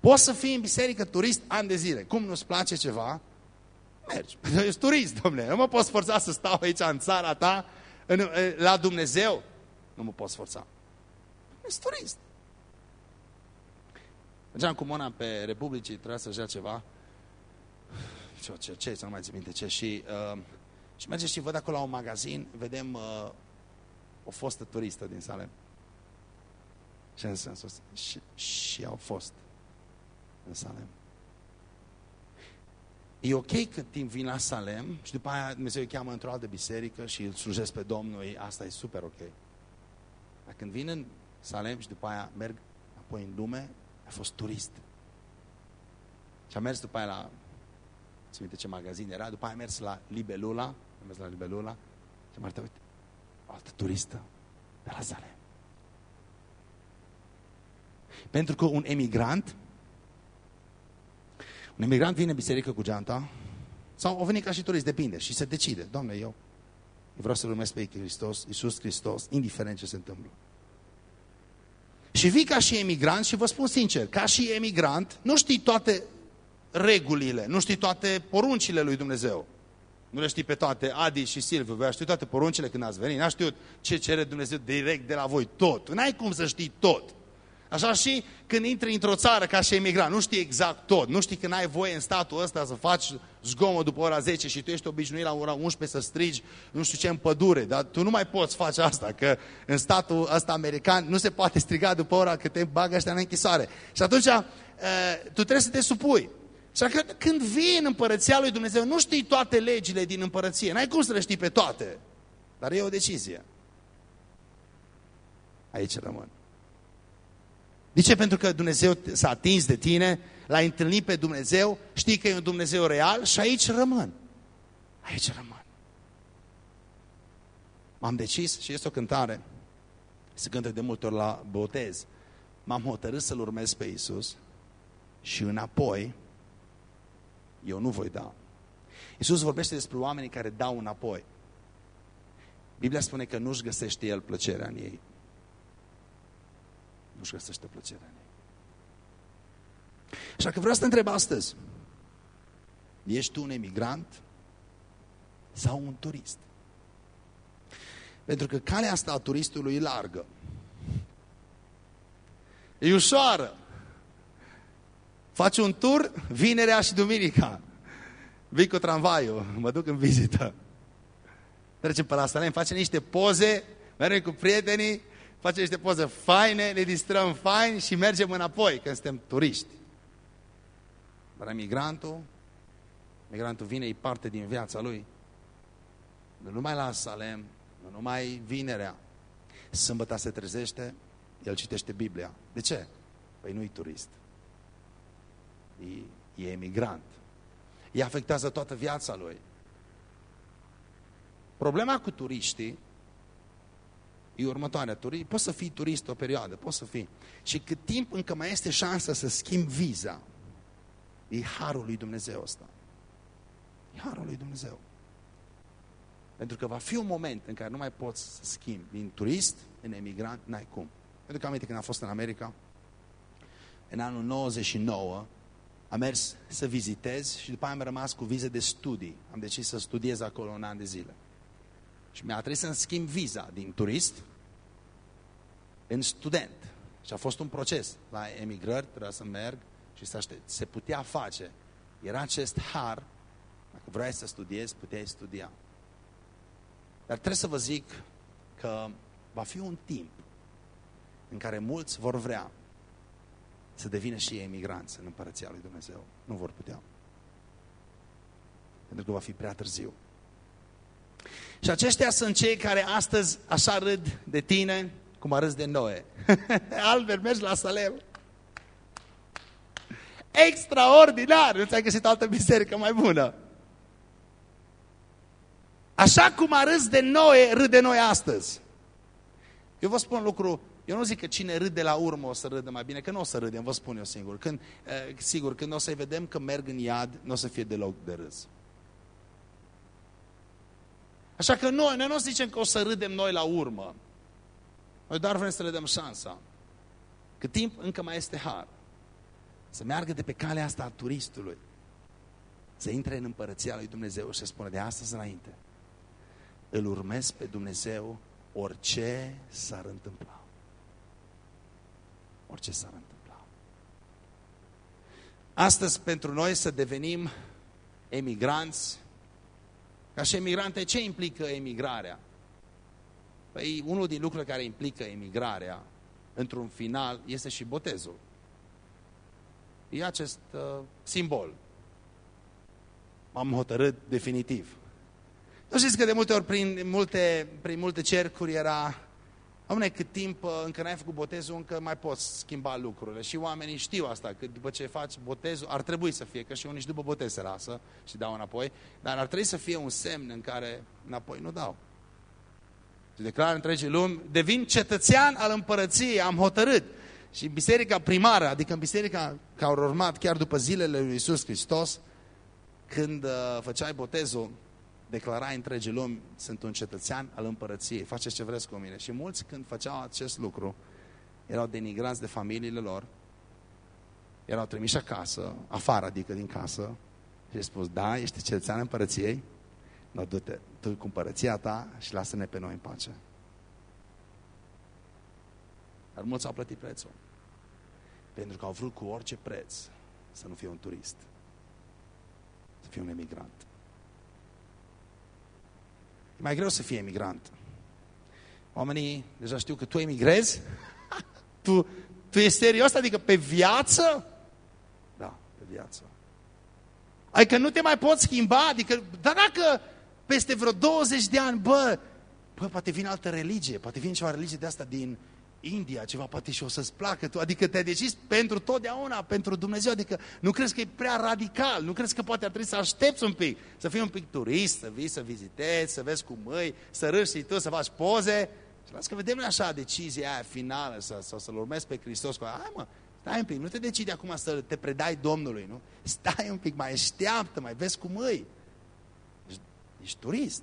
Poți să fii în biserică turist ani de zile. Cum nu-ți place ceva, mergi. Ești turist, domnule. Nu mă poți forța să stau aici în țara ta, în, la Dumnezeu. Nu mă poți forța. Ești turist. Mergeam cu Mona pe Republicii, trebuia să-și ia ceva ce, ce, ce, să nu mai țin minte ce, și, uh, și merge și văd acolo la un magazin, vedem uh, o fostă turistă din Salem. Și în sensul ăsta. Și, și au fost în Salem. E ok că timp vin la Salem și după aia Dumnezeu îi cheamă într-o altă biserică și îl slujesc pe Domnul, asta e super ok. Dar când vin în Salem și după aia merg apoi în lume, a fost turist. Și a mers după aia la Ți uite ce magazin era. După aia am mers la Libelula. Am mers la Libelula. Și am uite, o altă turistă de la Salem. Pentru că un emigrant, un emigrant vine în biserică cu geanta, sau o venit ca și turist, depinde, și se decide, Doamne, eu, eu vreau să urmez pe Hristos, Iisus Hristos, indiferent ce se întâmplă. Și vii ca și emigrant și vă spun sincer, ca și emigrant, nu știi toate regulile, nu știi toate poruncile lui Dumnezeu. Nu le știi pe toate, Adi și Silviu, voi știi toate poruncile când ați venit, n-a știut ce cere Dumnezeu direct de la voi, tot. N-ai cum să știi tot. Așa și când intri într-o țară ca și emigrant, nu știi exact tot, nu știi că n-ai voie în statul ăsta să faci zgomot după ora 10 și tu ești obișnuit la ora 11 să strigi nu știu ce în pădure, dar tu nu mai poți face asta, că în statul ăsta american nu se poate striga după ora că te bagă ăștia în închisoare. Și atunci eh, tu trebuie să te supui. Și că când vii în împărăția lui Dumnezeu, nu știi toate legile din împărăție. N-ai cum să le știi pe toate. Dar e o decizie. Aici rămân. De ce? Pentru că Dumnezeu s-a atins de tine, l-ai întâlnit pe Dumnezeu, știi că e un Dumnezeu real și aici rămân. Aici rămân. M-am decis și este o cântare, se cântă de multe ori la botez. M-am hotărât să-L urmez pe Isus și înapoi eu nu voi da. Iisus vorbește despre oamenii care dau înapoi. Biblia spune că nu-și găsește El plăcerea în ei. Nu-și găsește plăcerea în ei. Așa că vreau să te întreb astăzi. Ești tu un emigrant sau un turist? Pentru că calea asta a turistului e largă. E ușoară. Faci un tur vinerea și duminica. Vii cu tramvaiul, mă duc în vizită. Trecem pe la Salem, facem niște poze, mergem cu prietenii, facem niște poze faine, ne distrăm fain și mergem înapoi, când suntem turiști. Dar migrantul, migrantul vine, e parte din viața lui. Nu numai la Salem, nu numai vinerea. Sâmbătă se trezește, el citește Biblia. De ce? Păi nu-i turist. e, e emigrant. Îi afectează toată viața lui. Problema cu turiștii e următoarea. Turi, poți să fii turist o perioadă, poți să fii. Și cât timp încă mai este șansa să schimbi viza, e harul lui Dumnezeu ăsta. E harul lui Dumnezeu. Pentru că va fi un moment în care nu mai poți să schimbi din turist în emigrant, n-ai cum. Pentru că aminte când am fost în America, în anul 99, am mers să vizitez și după aia am rămas cu vize de studii. Am decis să studiez acolo un an de zile. Și mi-a trebuit să-mi schimb viza din turist în student. Și a fost un proces. La emigrări trebuia să merg și să aștept. Se putea face. Era acest har. Dacă vrei să studiezi, puteai studia. Dar trebuie să vă zic că va fi un timp în care mulți vor vrea să devină și ei emigranți în Împărăția Lui Dumnezeu. Nu vor putea. Pentru că va fi prea târziu. Și aceștia sunt cei care astăzi așa râd de tine, cum a râs de Noe. Albert, mergi la Salem. Extraordinar! Nu ți-ai găsit altă biserică mai bună. Așa cum a râs de Noe, râde noi astăzi. Eu vă spun un lucru, eu nu zic că cine râde la urmă o să râdă mai bine, că nu o să râdem, vă spun eu singur. Când, eh, sigur, când o să-i vedem că merg în iad, nu o să fie deloc de râs. Așa că noi, noi nu zicem că o să râdem noi la urmă. Noi doar vrem să le dăm șansa. Cât timp încă mai este har. Să meargă de pe calea asta a turistului. Să intre în împărăția lui Dumnezeu și să spună de astăzi înainte. Îl urmez pe Dumnezeu orice s-ar întâmpla. Orice s-ar întâmpla. Astăzi pentru noi să devenim emigranți ca și emigrante, ce implică emigrarea? Păi, unul din lucrurile care implică emigrarea, într-un final, este și botezul. E acest uh, simbol. M-am hotărât definitiv. Nu știți că de multe ori, prin multe, prin multe cercuri, era Dom'le, cât timp uh, încă n-ai făcut botezul, încă mai poți schimba lucrurile. Și oamenii știu asta, că după ce faci botezul, ar trebui să fie, că și unii și după botez se lasă și dau înapoi, dar ar trebui să fie un semn în care înapoi nu dau. Și declar întregii lumi, devin cetățean al împărăției, am hotărât. Și în biserica primară, adică în biserica care au urmat chiar după zilele lui Iisus Hristos, când uh, făceai botezul, declara întregii lumi, sunt un cetățean al împărăției, faceți ce vreți cu mine. Și mulți când făceau acest lucru, erau denigrați de familiile lor, erau trimiși acasă, afară adică din casă, și spus, da, ești cetățean împărăției, no, du-te tu cu împărăția ta și lasă-ne pe noi în pace. Dar mulți au plătit prețul. Pentru că au vrut cu orice preț să nu fie un turist, să fie un emigrant. E mai greu să fii emigrant. Oamenii deja știu că tu emigrezi? tu, tu ești serios? Adică pe viață? Da, pe viață. Adică nu te mai poți schimba? Adică, dar dacă peste vreo 20 de ani, bă, bă, poate vine altă religie, poate vine ceva religie de asta din India, ceva poate și o să-ți placă tu, adică te-ai decis pentru totdeauna, pentru Dumnezeu, adică nu crezi că e prea radical, nu crezi că poate ar trebui să aștepți un pic, să fii un pic turist, să vii, să vizitezi, să vezi cum măi, să râși și tu, să faci poze și las că vedem așa decizia aia finală sau, sau să-L urmezi pe Hristos cu aia. Hai mă, stai un pic, nu te decide acum să te predai Domnului, nu? Stai un pic, mai așteaptă, mai vezi cum măi. Ești, ești turist.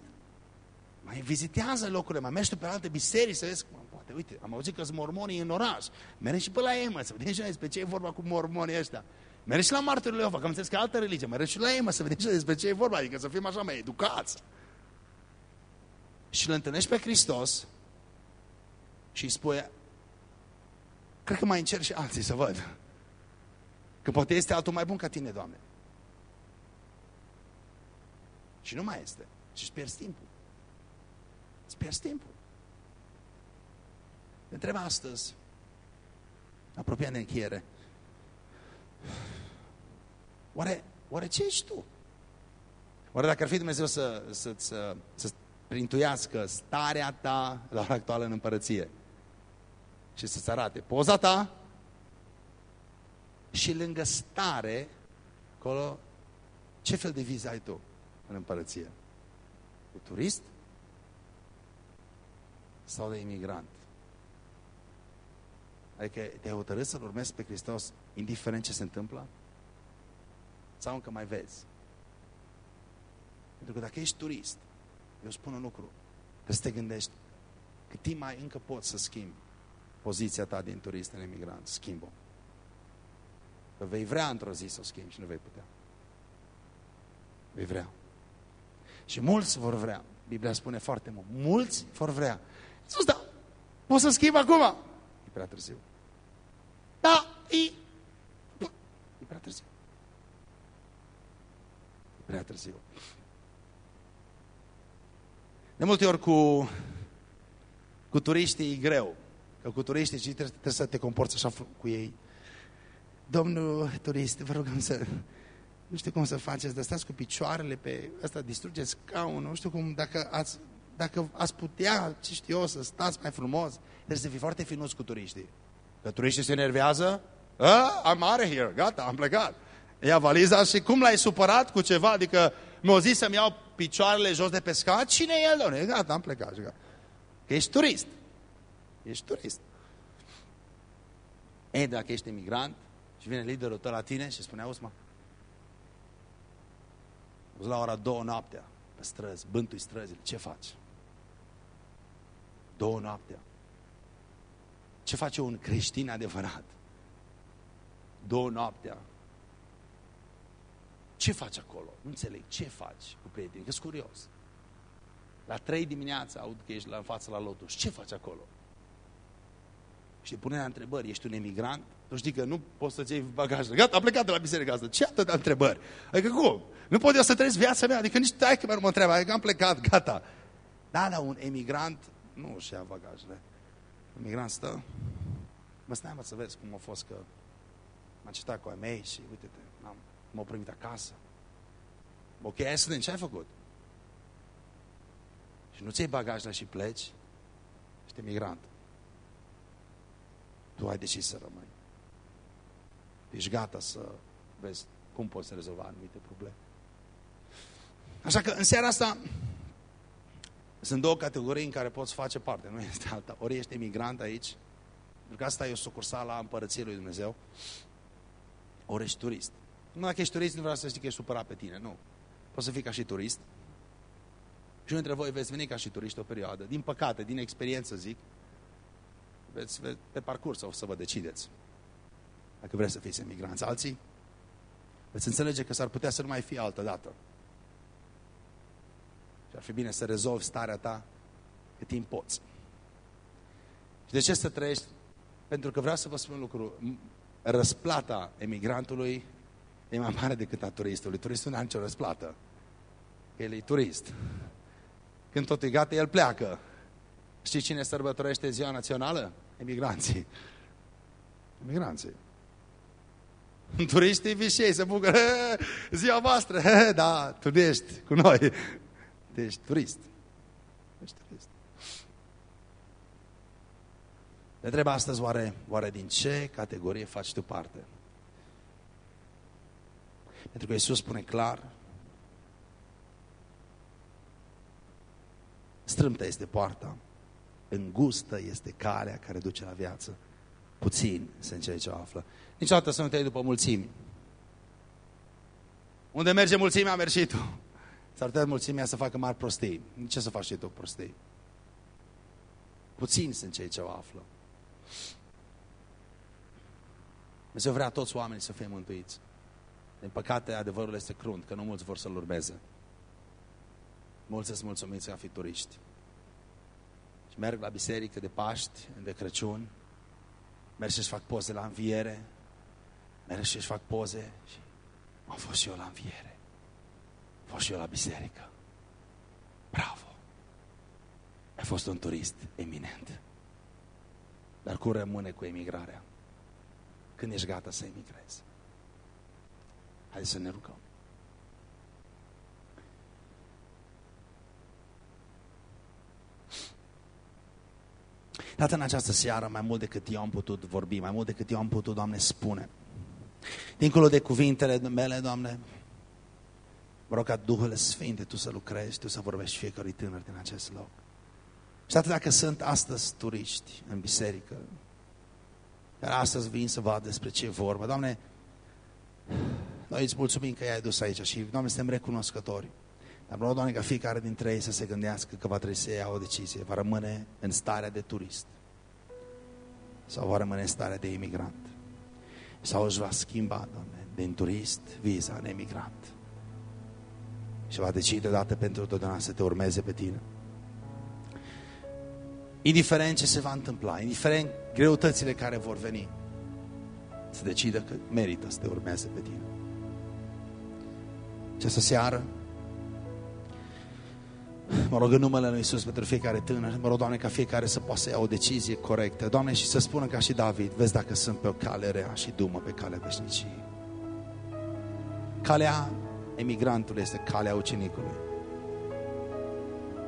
Mai vizitează locurile, mai mergi pe alte biserici să vezi cum poate, uite, am auzit că sunt mormonii în oraș. Mergi și pe la ei, mă, să vedem și noi despre ce e vorba cu mormonii ăștia. Mergi și la marturile Iova, că am înțeles că altă religie. Mergi și la ei, mă, să vedem și despre ce e vorba, adică să fim așa mai educați. Și îl întâlnești pe Hristos și îi spui, cred că mai încerc și alții să văd. Că poate este altul mai bun ca tine, Doamne. Și nu mai este. Și îți pierzi timpul. Îți pierzi timpul. Te întreb astăzi, apropiat de încheiere, oare, oare ce ești tu? Oare dacă ar fi Dumnezeu să, să, să, să printuiască starea ta la ora actuală în împărăție și să-ți arate poza ta și lângă stare Acolo, ce fel de viză ai tu în împărăție? De turist? Sau de imigrant? Adică te-ai hotărât să-L urmezi pe Hristos indiferent ce se întâmplă? Sau încă mai vezi? Pentru că dacă ești turist, eu spun un lucru, trebuie să te gândești cât timp mai încă poți să schimbi poziția ta din turist în emigrant. Schimbă. Că vei vrea într-o zi să o schimbi și nu vei putea. Vei vrea. Și mulți vor vrea. Biblia spune foarte mult. Mulți vor vrea. Sus, da, poți să schimbi acum. E prea târziu. Da, e... E prea târziu. E prea târziu. De multe ori cu, cu turiștii e greu. Că cu turiștii trebuie, trebuie să te comporți așa cu ei. Domnul turist, vă rugăm să... Nu știu cum să faceți, dar stați cu picioarele pe ăsta, distrugeți scaunul, nu știu cum, dacă ați, dacă ați putea, ce știu eu, să stați mai frumos, trebuie să fii foarte finuți cu turiștii. Că turiștii se enervează, I'm out of here, gata, am plecat. Ia valiza și cum l-ai supărat cu ceva, adică mi-au zis să-mi iau picioarele jos de pe scaun, cine e el, doamne? Gata, am plecat. Gata. Că ești turist. Ești turist. Ei, dacă ești emigrant și vine liderul tău la tine și spune, auzi, mă, la ora două noaptea pe străzi, bântui străzile, ce faci? Două noaptea. Ce face un creștin adevărat? Două noaptea. Ce faci acolo? Nu înțeleg. Ce faci cu prietenii? Că curios. La trei dimineața aud că ești la față la lotus. Ce faci acolo? Și pune la întrebări. Ești un emigrant? Tu știi că nu poți să-ți iei bagajele. Gata, am plecat de la biserica asta. Ce atât de întrebări? Adică cum? Nu pot eu să trăiesc viața mea? Adică nici tai că mă întreabă. Adică am plecat, gata. Da, da, un emigrant nu își ia bagajele. Un emigrant stă. Mă stai, mă, să vezi cum a fost că m-a citat cu ai mei și uite-te, m-au primit acasă. Ok, să ce ai făcut? Și nu-ți iei bagajele și pleci, ești emigrant. Tu ai decis să rămâi. Ești gata să vezi cum poți rezolva anumite probleme. Așa că în seara asta sunt două categorii în care poți face parte, nu este alta. Ori ești emigrant aici, pentru că asta e o sucursală a împărăției lui Dumnezeu, ori ești turist. Nu dacă ești turist, nu vreau să știi că ești supărat pe tine, nu. Poți să fii ca și turist. Și unul dintre voi veți veni ca și turiști o perioadă. Din păcate, din experiență zic, veți, veți pe parcurs o să vă decideți. Dacă vreți să fiți emigranți. Alții veți înțelege că s-ar putea să nu mai fie altă dată. Și ar fi bine să rezolvi starea ta cât timp poți. Și de ce să trăiești? Pentru că vreau să vă spun un lucru. Răsplata emigrantului e mai mare decât a turistului. Turistul nu are nicio răsplată. El e turist. Când totul e gata, el pleacă. Știți cine sărbătorește ziua națională? Emigranții. Emigranții. Turiștii vișei se bucură. Ziua voastră. Da, tu ești cu noi. Ești turist. Ești turist. Ne trebuie astăzi oare, oare din ce categorie faci tu parte? Pentru că Iisus spune clar, strâmtă este poarta, îngustă este calea care duce la viață, puțin sunt cei ce o află. Niciodată să nu te iei după mulțimi. Unde merge mulțimea, mergi și tu. S-ar putea mulțimea să facă mari prostii. Ce să faci și tu prostii? Puțini sunt cei ce o află. Dumnezeu vrea toți oamenii să fie mântuiți. Din păcate, adevărul este crunt, că nu mulți vor să-L urmeze. Mulți sunt mulțumiți a fi turiști. Și merg la biserică de Paști, de Crăciun, merg și-și fac poze la înviere, merg și-și fac poze și am fost și eu la înviere. Am fost și eu la biserică. Bravo! Ai fost un turist eminent. Dar cum rămâne cu emigrarea? Când ești gata să emigrezi? Hai să ne rugăm. Tată, în această seară, mai mult decât eu am putut vorbi, mai mult decât eu am putut, Doamne, spune. Dincolo de cuvintele mele, Doamne, mă rog ca Duhul Sfinte Tu să lucrezi, Tu să vorbești fiecare tânăr din acest loc. Și atât dacă sunt astăzi turiști în biserică, care astăzi vin să vadă despre ce vorba, Doamne, noi îți mulțumim că i-ai dus aici și, Doamne, suntem recunoscători. Dar vreau, Doamne, ca fiecare dintre ei să se gândească că va trebui să ia o decizie. Va rămâne în starea de turist sau va rămâne în starea de imigrant. Sau își va schimba, Doamne, din turist viza în emigrant. Și va decide odată pentru totdeauna să te urmeze pe tine. Indiferent ce se va întâmpla, indiferent greutățile care vor veni, să decidă că merită să te urmeze pe tine. Ce să seară, Mă rog în numele Lui Iisus pentru fiecare tânăr. Mă rog, Doamne, ca fiecare să poată să ia o decizie corectă. Doamne, și să spună ca și David, vezi dacă sunt pe o cale rea și dumă pe calea veșniciei. Calea emigrantului este calea ucenicului.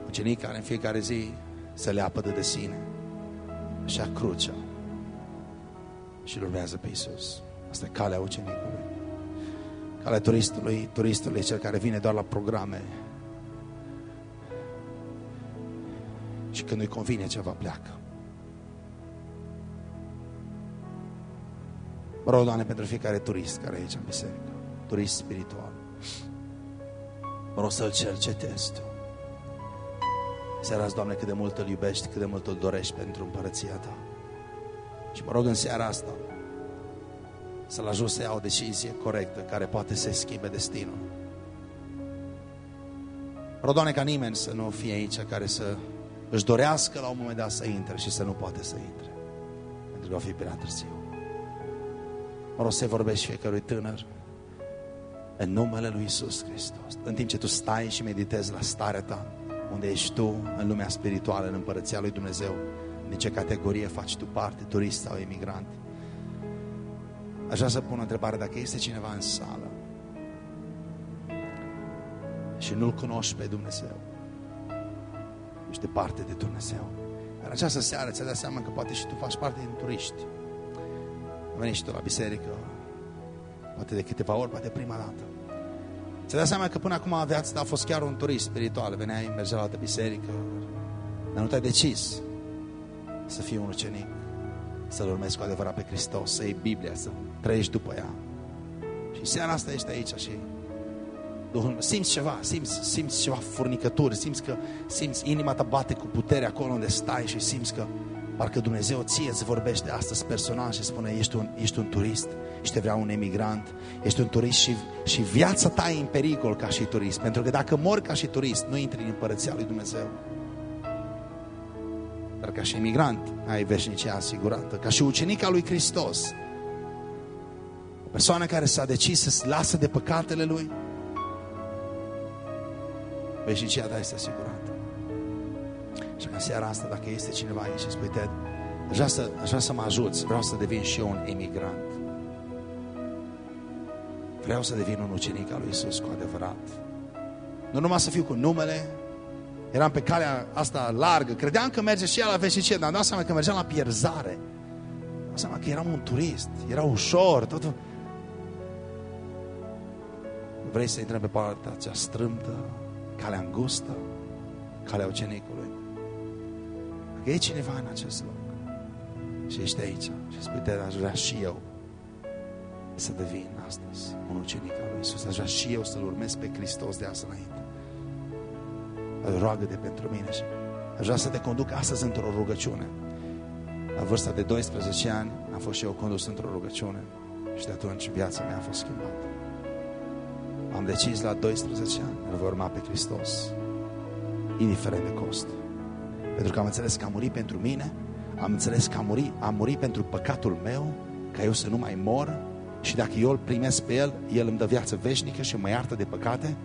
Ucenic care în fiecare zi se leapădă de sine și a crucea și îl urmează pe Iisus. Asta e calea ucenicului. Calea turistului, turistului cel care vine doar la programe, și când nu-i convine ceva, pleacă. Mă rog, Doamne, pentru fiecare turist care e aici în biserică, turist spiritual. Mă rog să-L cercetezi Tu. Seara Doamne, cât de mult îl iubești, cât de mult îl dorești pentru împărăția Ta. Și mă rog în seara asta să-L ajut să ia o decizie corectă care poate să schimbe destinul. Mă rog, Doamne, ca nimeni să nu fie aici care să își dorească la un moment dat să intre și să nu poate să intre. Pentru că va fi prea târziu. Mă rog să vorbești fiecărui tânăr în numele Lui Isus Hristos. În timp ce tu stai și meditezi la starea ta, unde ești tu în lumea spirituală, în împărăția Lui Dumnezeu, din ce categorie faci tu parte, turist sau emigrant. Aș vrea să pun o întrebare, dacă este cineva în sală și nu-L cunoști pe Dumnezeu, ești departe de Dumnezeu. În această seară ți-ai dat seama că poate și tu faci parte din turiști. Veni și tu la biserică, poate de câteva ori, poate prima dată. Ți-ai dat seama că până acum viața ta a fost chiar un turist spiritual. Veneai, mergeai la altă biserică, dar nu te-ai decis să fii un ucenic, să-L urmezi cu adevărat pe Hristos, să iei Biblia, să trăiești după ea. Și seara asta ești aici și Duhul, simți ceva, simți, simți ceva furnicături, simți că simți inima ta bate cu putere acolo unde stai și simți că parcă Dumnezeu ție îți vorbește astăzi personal și spune ești un, ești un turist, ești vreau un emigrant, ești un turist și, și viața ta e în pericol ca și turist. Pentru că dacă mor ca și turist, nu intri în împărăția lui Dumnezeu. Dar ca și emigrant ai veșnicia asigurată, ca și ucenica lui Hristos. O persoană care s-a decis să se lasă de păcatele lui, Veșnicia ta este asigurată. Și în seara asta, dacă este cineva aici și spui, Ted, aș vrea, să, aș vrea să mă ajuți, vreau să devin și eu un emigrant. Vreau să devin un ucenic al lui Isus cu adevărat. Nu numai să fiu cu numele, eram pe calea asta largă, credeam că merge și ea la veșnicie, dar am dat seama că mergeam la pierzare. Am dat seama că eram un turist, era ușor, totul. Vrei să intrăm pe partea aceea strâmtă, calea îngustă, calea ucenicului. Dacă e cineva în acest loc și ești aici și spui, te aș vrea și eu să devin astăzi un ucenic al lui Isus. Aș vrea și eu să-L urmez pe Hristos de astăzi înainte. roagă de pentru mine și aș vrea să te conduc astăzi într-o rugăciune. La vârsta de 12 ani am fost și eu condus într-o rugăciune și de atunci viața mea a fost schimbată. Am decis la 12 ani, îl voi urma pe Hristos, indiferent de cost. Pentru că am înțeles că a murit pentru mine, am înțeles că a murit, a murit pentru păcatul meu, ca eu să nu mai mor și dacă eu îl primesc pe El, El îmi dă viață veșnică și mă iartă de păcate.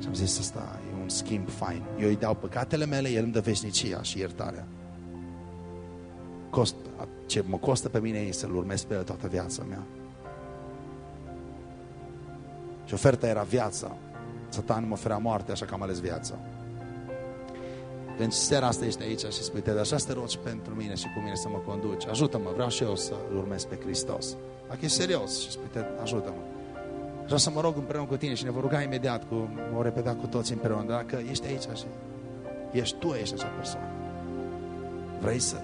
Și am zis, asta e un schimb fain. Eu îi dau păcatele mele, El îmi dă veșnicia și iertarea. Cost, ce mă costă pe mine e să-L urmez pe El toată viața mea. Și oferta era viața. Satan mă oferea moarte, așa că am ales viața. Când seara asta ești aici și spui, dar așa să te rogi pentru mine și cu mine să mă conduci. Ajută-mă, vreau și eu să-L urmez pe Hristos. Dacă e serios și spui, ajută-mă. Vreau să mă rog împreună cu tine și ne vor ruga imediat, cu, mă repeta cu toți împreună. Dacă ești aici și ești tu, ești acea persoană. Vrei să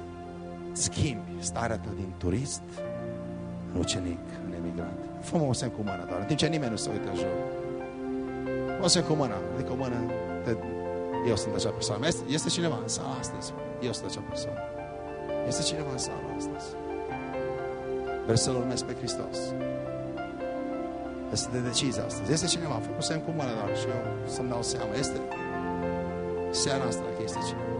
schimbi starea ta din turist în ucenic, în emigrant. Fă-mă o semn cu mâna doar, în timp ce nimeni nu se uită în jur. O semn cu mâna, adică o mână, te, eu sunt acea persoană. Este, este cineva în sală astăzi? Eu sunt acea persoană. Este cineva în sală astăzi? Vreți să-L urmezi pe Hristos? Este de decizie astăzi. Este cineva, fă semn cu mână doar și eu să-mi dau seama. Este seara asta dacă este cineva.